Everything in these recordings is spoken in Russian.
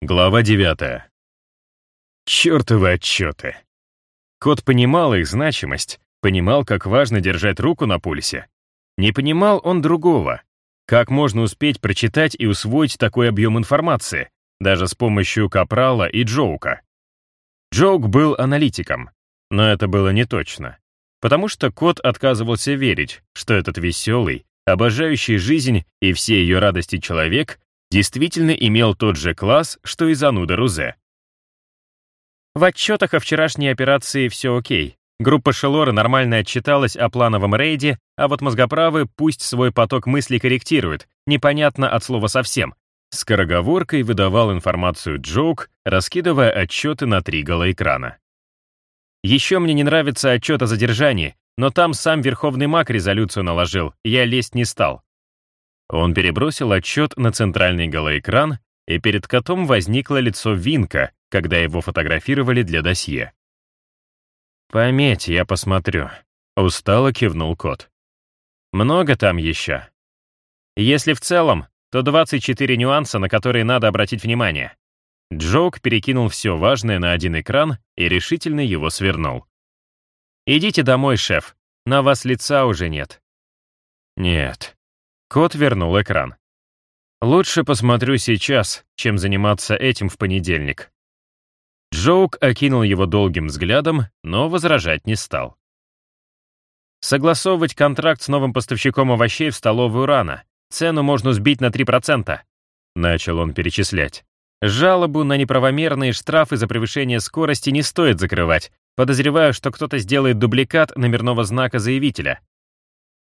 Глава 9. Чёртовы отчёты. Кот понимал их значимость, понимал, как важно держать руку на пульсе. Не понимал он другого. Как можно успеть прочитать и усвоить такой объем информации, даже с помощью Капрала и Джоука? Джоук был аналитиком, но это было не точно. Потому что кот отказывался верить, что этот веселый, обожающий жизнь и все ее радости человек действительно имел тот же класс, что и зануда Рузе. В отчетах о вчерашней операции все окей. Группа Шелора нормально отчиталась о плановом рейде, а вот мозгоправы пусть свой поток мыслей корректируют, непонятно от слова совсем. Скороговоркой выдавал информацию Джоук, раскидывая отчеты на три голоэкрана. Еще мне не нравится отчет о задержании, но там сам Верховный Маг резолюцию наложил, я лезть не стал. Он перебросил отчет на центральный голоэкран, и перед котом возникло лицо Винка, когда его фотографировали для досье. «Пометь, я посмотрю», — устало кивнул кот. «Много там еще?» «Если в целом, то 24 нюанса, на которые надо обратить внимание». Джок перекинул все важное на один экран и решительно его свернул. «Идите домой, шеф, на вас лица уже нет». «Нет», Кот вернул экран. «Лучше посмотрю сейчас, чем заниматься этим в понедельник». Джоук окинул его долгим взглядом, но возражать не стал. Согласовывать контракт с новым поставщиком овощей в столовую рано. Цену можно сбить на 3%. Начал он перечислять. Жалобу на неправомерные штрафы за превышение скорости не стоит закрывать. Подозреваю, что кто-то сделает дубликат номерного знака заявителя.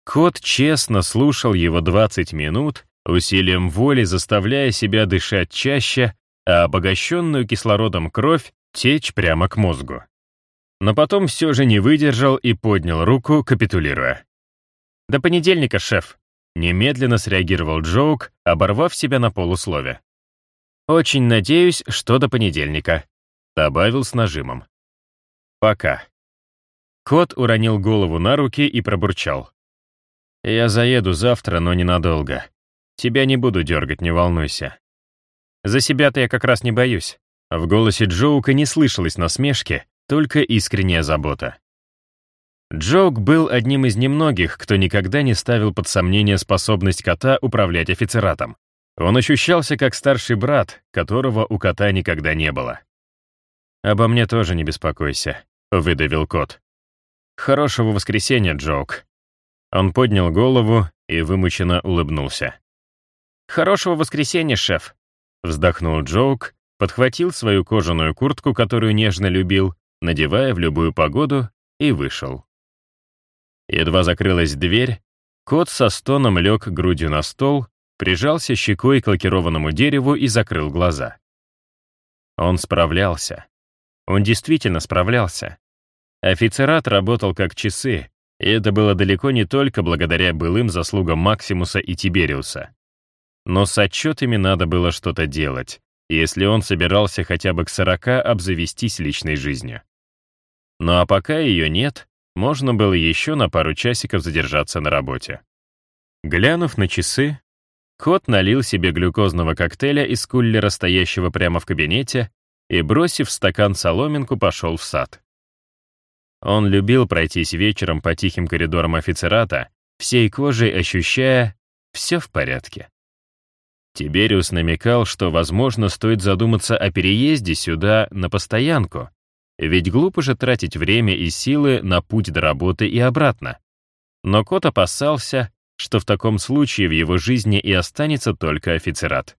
Кот честно слушал его 20 минут, усилием воли заставляя себя дышать чаще, а обогащенную кислородом кровь течь прямо к мозгу. Но потом все же не выдержал и поднял руку, капитулируя. «До понедельника, шеф», — немедленно среагировал Джоук, оборвав себя на полуслове. «Очень надеюсь, что до понедельника», — добавил с нажимом. «Пока». Кот уронил голову на руки и пробурчал. Я заеду завтра, но ненадолго. Тебя не буду дергать, не волнуйся. За себя-то я как раз не боюсь. В голосе Джоука не слышалось насмешки, только искренняя забота. Джоук был одним из немногих, кто никогда не ставил под сомнение способность кота управлять офицератом. Он ощущался как старший брат, которого у кота никогда не было. «Обо мне тоже не беспокойся», — выдавил кот. «Хорошего воскресенья, Джоук. Он поднял голову и вымученно улыбнулся. «Хорошего воскресенья, шеф!» Вздохнул Джоук, подхватил свою кожаную куртку, которую нежно любил, надевая в любую погоду, и вышел. Едва закрылась дверь, кот со стоном лег грудью на стол, прижался щекой к лакированному дереву и закрыл глаза. Он справлялся. Он действительно справлялся. Офицерат работал как часы, и это было далеко не только благодаря былым заслугам Максимуса и Тибериуса. Но с отчетами надо было что-то делать, если он собирался хотя бы к 40 обзавестись личной жизнью. Ну а пока ее нет, можно было еще на пару часиков задержаться на работе. Глянув на часы, кот налил себе глюкозного коктейля из кулера, стоящего прямо в кабинете, и, бросив стакан соломинку, пошел в сад. Он любил пройтись вечером по тихим коридорам офицерата, всей кожей ощущая «все в порядке». Тибериус намекал, что, возможно, стоит задуматься о переезде сюда на постоянку, ведь глупо же тратить время и силы на путь до работы и обратно. Но кот опасался, что в таком случае в его жизни и останется только офицерат.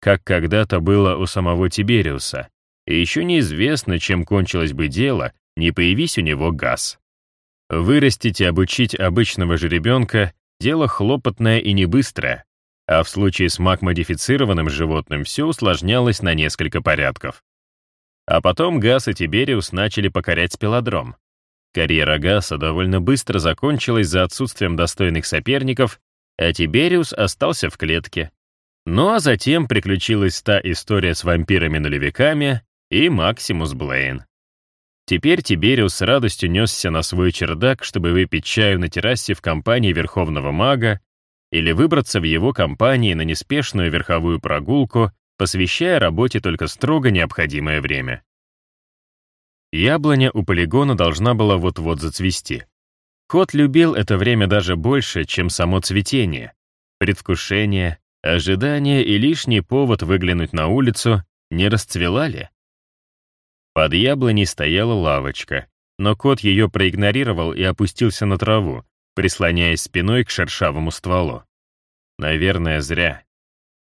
Как когда-то было у самого Тибериуса, и еще неизвестно, чем кончилось бы дело, не появись у него газ. Вырастить и обучить обычного же ребенка — дело хлопотное и не быстрое, а в случае с маг-модифицированным животным все усложнялось на несколько порядков. А потом Гас и Тибериус начали покорять спелодром. Карьера Гаса довольно быстро закончилась за отсутствием достойных соперников, а Тибериус остался в клетке. Ну а затем приключилась та история с вампирами-нулевиками и Максимус Блейн. Теперь Тибериус с радостью несся на свой чердак, чтобы выпить чаю на террасе в компании Верховного Мага или выбраться в его компании на неспешную верховую прогулку посвящая работе только строго необходимое время. Яблоня у полигона должна была вот-вот зацвести. Кот любил это время даже больше, чем само цветение. Предвкушение, ожидание и лишний повод выглянуть на улицу не расцвела ли? Под яблоней стояла лавочка, но кот ее проигнорировал и опустился на траву, прислоняясь спиной к шершавому стволу. Наверное, зря.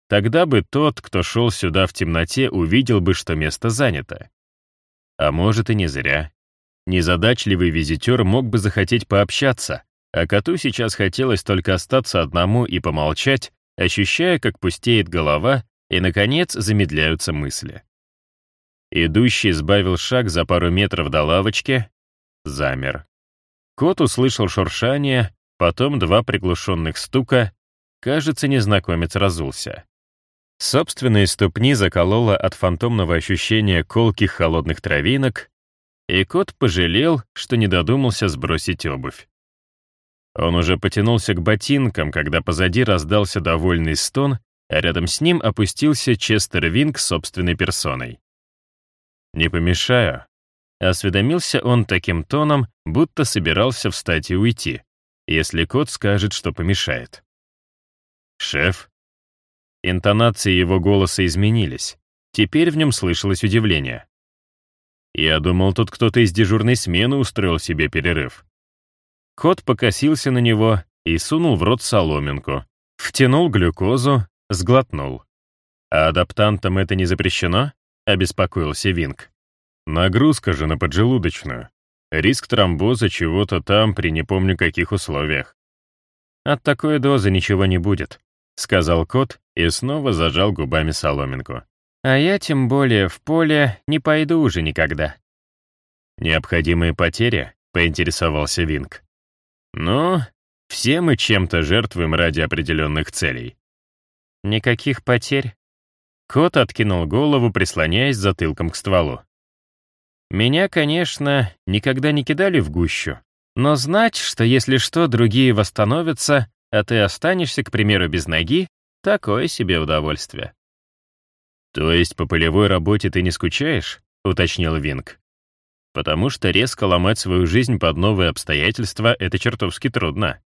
Тогда бы тот, кто шел сюда в темноте, увидел бы, что место занято. А может и не зря. Незадачливый визитер мог бы захотеть пообщаться, а коту сейчас хотелось только остаться одному и помолчать, ощущая, как пустеет голова и, наконец, замедляются мысли. Идущий сбавил шаг за пару метров до лавочки, замер. Кот услышал шуршание, потом два приглушенных стука. Кажется, незнакомец разулся. Собственные ступни закололо от фантомного ощущения колких холодных травинок, и кот пожалел, что не додумался сбросить обувь. Он уже потянулся к ботинкам, когда позади раздался довольный стон, а рядом с ним опустился Честер Винг собственной персоной. «Не помешаю», — осведомился он таким тоном, будто собирался встать и уйти, если кот скажет, что помешает. «Шеф?» Интонации его голоса изменились. Теперь в нем слышалось удивление. Я думал, тут кто-то из дежурной смены устроил себе перерыв. Кот покосился на него и сунул в рот соломинку, втянул глюкозу, сглотнул. «А адаптантам это не запрещено?» — обеспокоился Винг. «Нагрузка же на поджелудочную. Риск тромбоза чего-то там при не помню каких условиях». «От такой дозы ничего не будет», — сказал кот и снова зажал губами соломинку. «А я тем более в поле не пойду уже никогда». «Необходимые потери?» — поинтересовался Винг. «Ну, все мы чем-то жертвуем ради определенных целей». «Никаких потерь?» Кот откинул голову, прислоняясь затылком к стволу. «Меня, конечно, никогда не кидали в гущу, но знать, что если что, другие восстановятся, а ты останешься, к примеру, без ноги, такое себе удовольствие». «То есть по полевой работе ты не скучаешь?» — уточнил Винг. «Потому что резко ломать свою жизнь под новые обстоятельства — это чертовски трудно».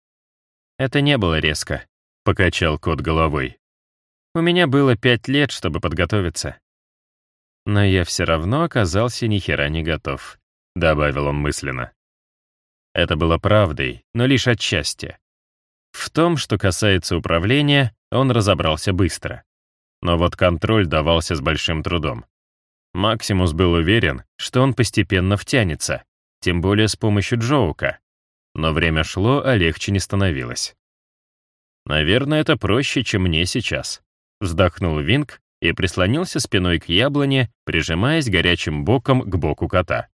«Это не было резко», — покачал кот головой. У меня было пять лет, чтобы подготовиться. Но я все равно оказался ни хера не готов, добавил он мысленно. Это было правдой, но лишь отчасти. В том, что касается управления, он разобрался быстро. Но вот контроль давался с большим трудом. Максимус был уверен, что он постепенно втянется, тем более с помощью Джоука. Но время шло, а легче не становилось. Наверное, это проще, чем мне сейчас. Вздохнул Винг и прислонился спиной к яблоне, прижимаясь горячим боком к боку кота.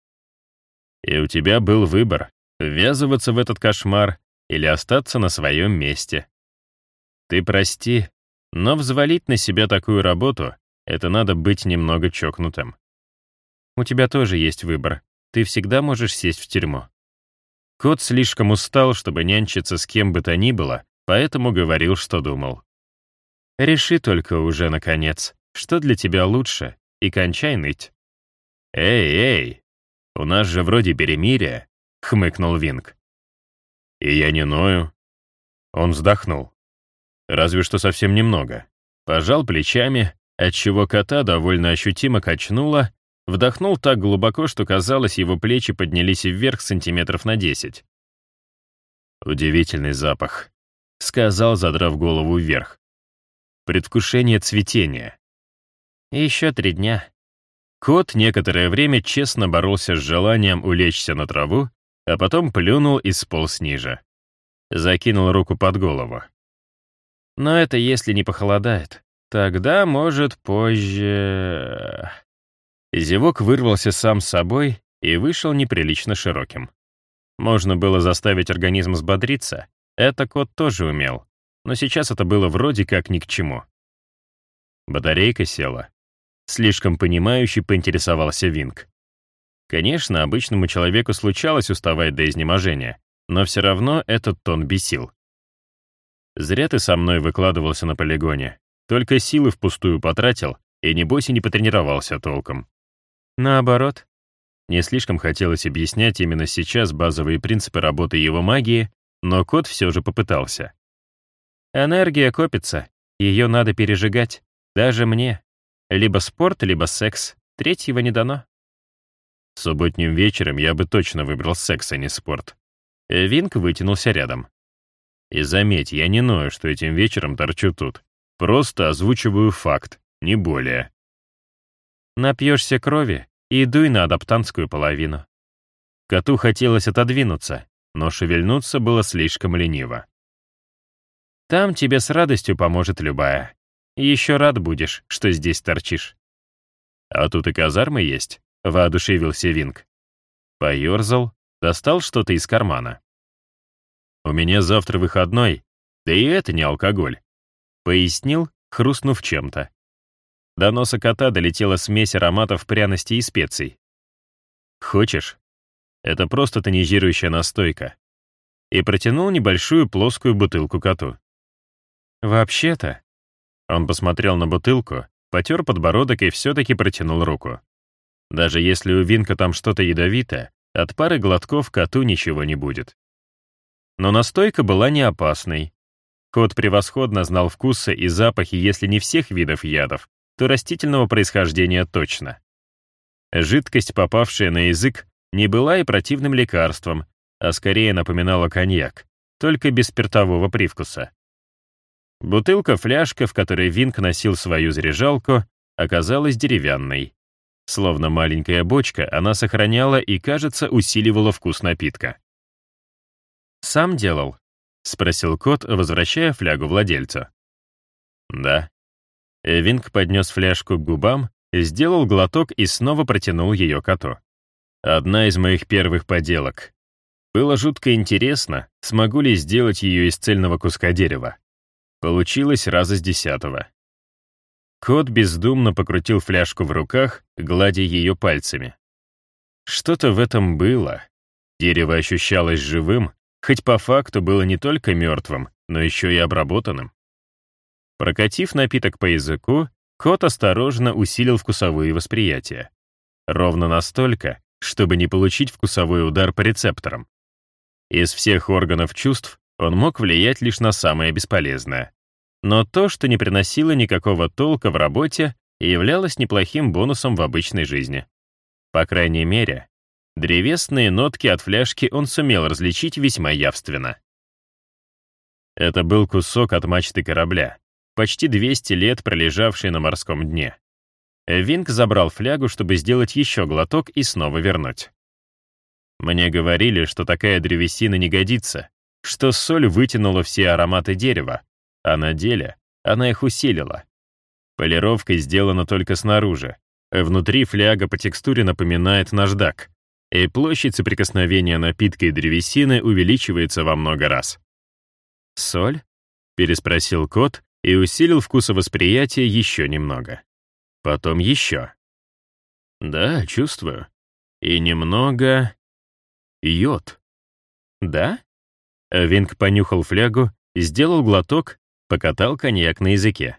«И у тебя был выбор — ввязываться в этот кошмар или остаться на своем месте. Ты прости, но взвалить на себя такую работу — это надо быть немного чокнутым. У тебя тоже есть выбор. Ты всегда можешь сесть в тюрьму. Кот слишком устал, чтобы нянчиться с кем бы то ни было, поэтому говорил, что думал. Реши только уже, наконец, что для тебя лучше, и кончай ныть. «Эй, эй, у нас же вроде перемирие», — хмыкнул Винг. «И я не ною». Он вздохнул. Разве что совсем немного. Пожал плечами, отчего кота довольно ощутимо качнуло, вдохнул так глубоко, что казалось, его плечи поднялись вверх сантиметров на десять. «Удивительный запах», — сказал, задрав голову вверх предвкушение цветения. еще три дня. Кот некоторое время честно боролся с желанием улечься на траву, а потом плюнул и сполз ниже. Закинул руку под голову. Но это если не похолодает. Тогда, может, позже... Зевок вырвался сам собой и вышел неприлично широким. Можно было заставить организм взбодриться, это кот тоже умел но сейчас это было вроде как ни к чему. Батарейка села. Слишком понимающий поинтересовался Винг. Конечно, обычному человеку случалось уставать до изнеможения, но все равно этот тон бесил. «Зря ты со мной выкладывался на полигоне. Только силы впустую потратил, и небось и не потренировался толком. Наоборот. Не слишком хотелось объяснять именно сейчас базовые принципы работы его магии, но кот все же попытался. Энергия копится, ее надо пережигать, даже мне. Либо спорт, либо секс, третьего не дано. Субботним вечером я бы точно выбрал секс, а не спорт. Винк вытянулся рядом. И заметь, я не ною, что этим вечером торчу тут. Просто озвучиваю факт, не более. Напьешься крови и дуй на адаптантскую половину. Коту хотелось отодвинуться, но шевельнуться было слишком лениво. Там тебе с радостью поможет любая. Еще рад будешь, что здесь торчишь. А тут и казармы есть, воодушевился Винг. Поерзал, достал что-то из кармана. «У меня завтра выходной, да и это не алкоголь», — пояснил, хрустнув чем-то. До носа кота долетела смесь ароматов пряностей и специй. «Хочешь?» Это просто тонизирующая настойка. И протянул небольшую плоскую бутылку коту. «Вообще-то...» Он посмотрел на бутылку, потер подбородок и все-таки протянул руку. Даже если у Винка там что-то ядовитое, от пары глотков коту ничего не будет. Но настойка была не опасной. Кот превосходно знал вкусы и запахи, если не всех видов ядов, то растительного происхождения точно. Жидкость, попавшая на язык, не была и противным лекарством, а скорее напоминала коньяк, только без спиртового привкуса. Бутылка-фляжка, в которой Винк носил свою заряжалку, оказалась деревянной. Словно маленькая бочка, она сохраняла и, кажется, усиливала вкус напитка. «Сам делал?» — спросил кот, возвращая флягу владельцу. «Да». Винк поднес фляжку к губам, сделал глоток и снова протянул ее коту. «Одна из моих первых поделок. Было жутко интересно, смогу ли сделать ее из цельного куска дерева. Получилось раза с десятого. Кот бездумно покрутил фляжку в руках, гладя ее пальцами. Что-то в этом было. Дерево ощущалось живым, хоть по факту было не только мертвым, но еще и обработанным. Прокатив напиток по языку, кот осторожно усилил вкусовые восприятия. Ровно настолько, чтобы не получить вкусовой удар по рецепторам. Из всех органов чувств он мог влиять лишь на самое бесполезное. Но то, что не приносило никакого толка в работе, являлось неплохим бонусом в обычной жизни. По крайней мере, древесные нотки от фляжки он сумел различить весьма явственно. Это был кусок от мачты корабля, почти 200 лет пролежавший на морском дне. Винг забрал флягу, чтобы сделать еще глоток и снова вернуть. Мне говорили, что такая древесина не годится, что соль вытянула все ароматы дерева, а на деле она их усилила. Полировка сделана только снаружи. Внутри фляга по текстуре напоминает наждак, и площадь соприкосновения напитка и древесины увеличивается во много раз. «Соль?» — переспросил кот и усилил вкусовосприятие еще немного. Потом еще. «Да, чувствую. И немного... йод». «Да?» Винг понюхал флягу, сделал глоток, покатал коньяк на языке.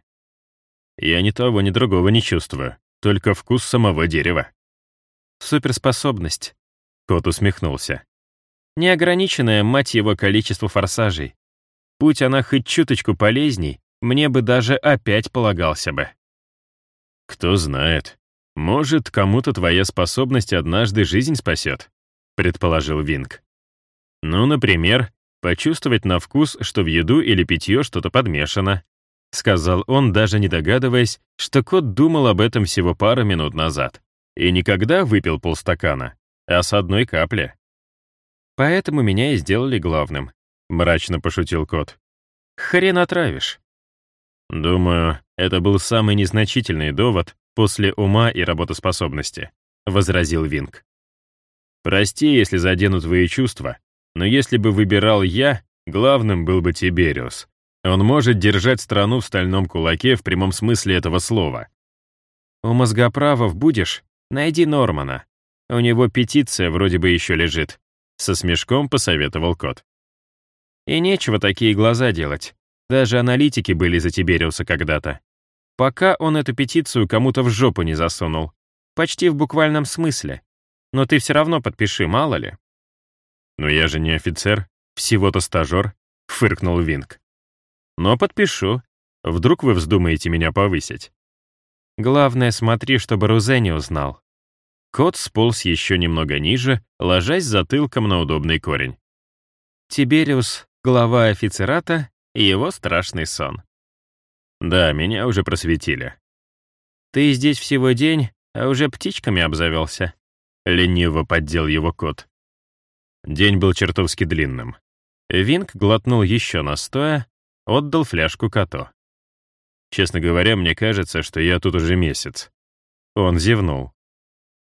«Я ни того, ни другого не чувствую, только вкус самого дерева». «Суперспособность», — кот усмехнулся. «Неограниченное, мать его, количество форсажей. Будь она хоть чуточку полезней, мне бы даже опять полагался бы». «Кто знает. Может, кому-то твоя способность однажды жизнь спасет», — предположил Винг. «Ну, например, почувствовать на вкус, что в еду или питье что-то подмешано», — сказал он, даже не догадываясь, что кот думал об этом всего пару минут назад. И никогда выпил полстакана, а с одной капли. «Поэтому меня и сделали главным», — мрачно пошутил кот. «Хрен отравишь». «Думаю, это был самый незначительный довод после ума и работоспособности», — возразил Винг. «Прости, если задену твои чувства, но если бы выбирал я, главным был бы Тибериус. Он может держать страну в стальном кулаке в прямом смысле этого слова. У мозгоправов будешь? Найди Нормана. У него петиция вроде бы еще лежит. Со смешком посоветовал кот. И нечего такие глаза делать. Даже аналитики были за Тибериуса когда-то. Пока он эту петицию кому-то в жопу не засунул. Почти в буквальном смысле. Но ты все равно подпиши, мало ли. «Но я же не офицер, всего-то стажер», — фыркнул Винг. «Но подпишу. Вдруг вы вздумаете меня повысить?» «Главное, смотри, чтобы Рузе не узнал». Кот сполз еще немного ниже, ложась затылком на удобный корень. Тибериус, глава офицерата, и его страшный сон. Да, меня уже просветили. Ты здесь всего день, а уже птичками обзавелся. Лениво поддел его кот. День был чертовски длинным. Винг глотнул еще настоя, отдал фляжку коту. Честно говоря, мне кажется, что я тут уже месяц. Он зевнул.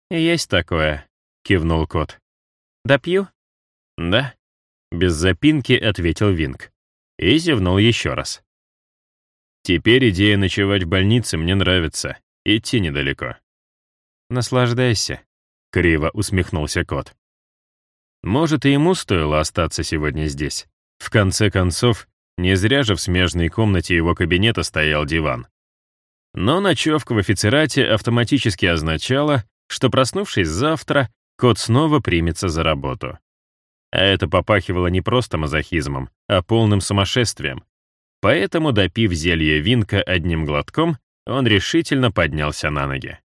«Есть такое», — кивнул кот. «Допью?» «Да», — без запинки ответил Винг. И зевнул еще раз. «Теперь идея ночевать в больнице мне нравится. Идти недалеко». «Наслаждайся», — криво усмехнулся кот. Может, и ему стоило остаться сегодня здесь. В конце концов, не зря же в смежной комнате его кабинета стоял диван. Но ночевка в офицерате автоматически означала, что, проснувшись завтра, кот снова примется за работу. А это попахивало не просто мазохизмом, а полным сумасшествием. Поэтому, допив зелье винка одним глотком, он решительно поднялся на ноги.